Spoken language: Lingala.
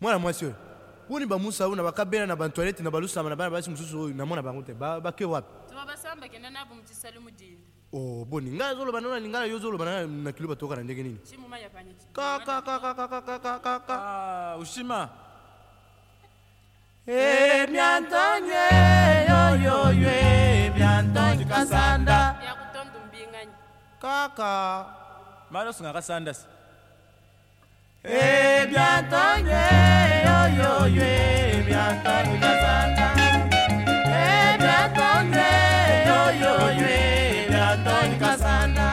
mwana mwasi oyo woni bamusa oyo na bakabela na bantoilette na balusama na bana basi mosusu oyo namona bango te bake wapi o boni ngai azoloba nano ningana yo ozoloba na kilo batoka na ndenge nini kakakakakakakaka ushima emyantonye yoyoyo emyantonye kasanda kaka malosunga kasanda si eh, Cause Cassandra.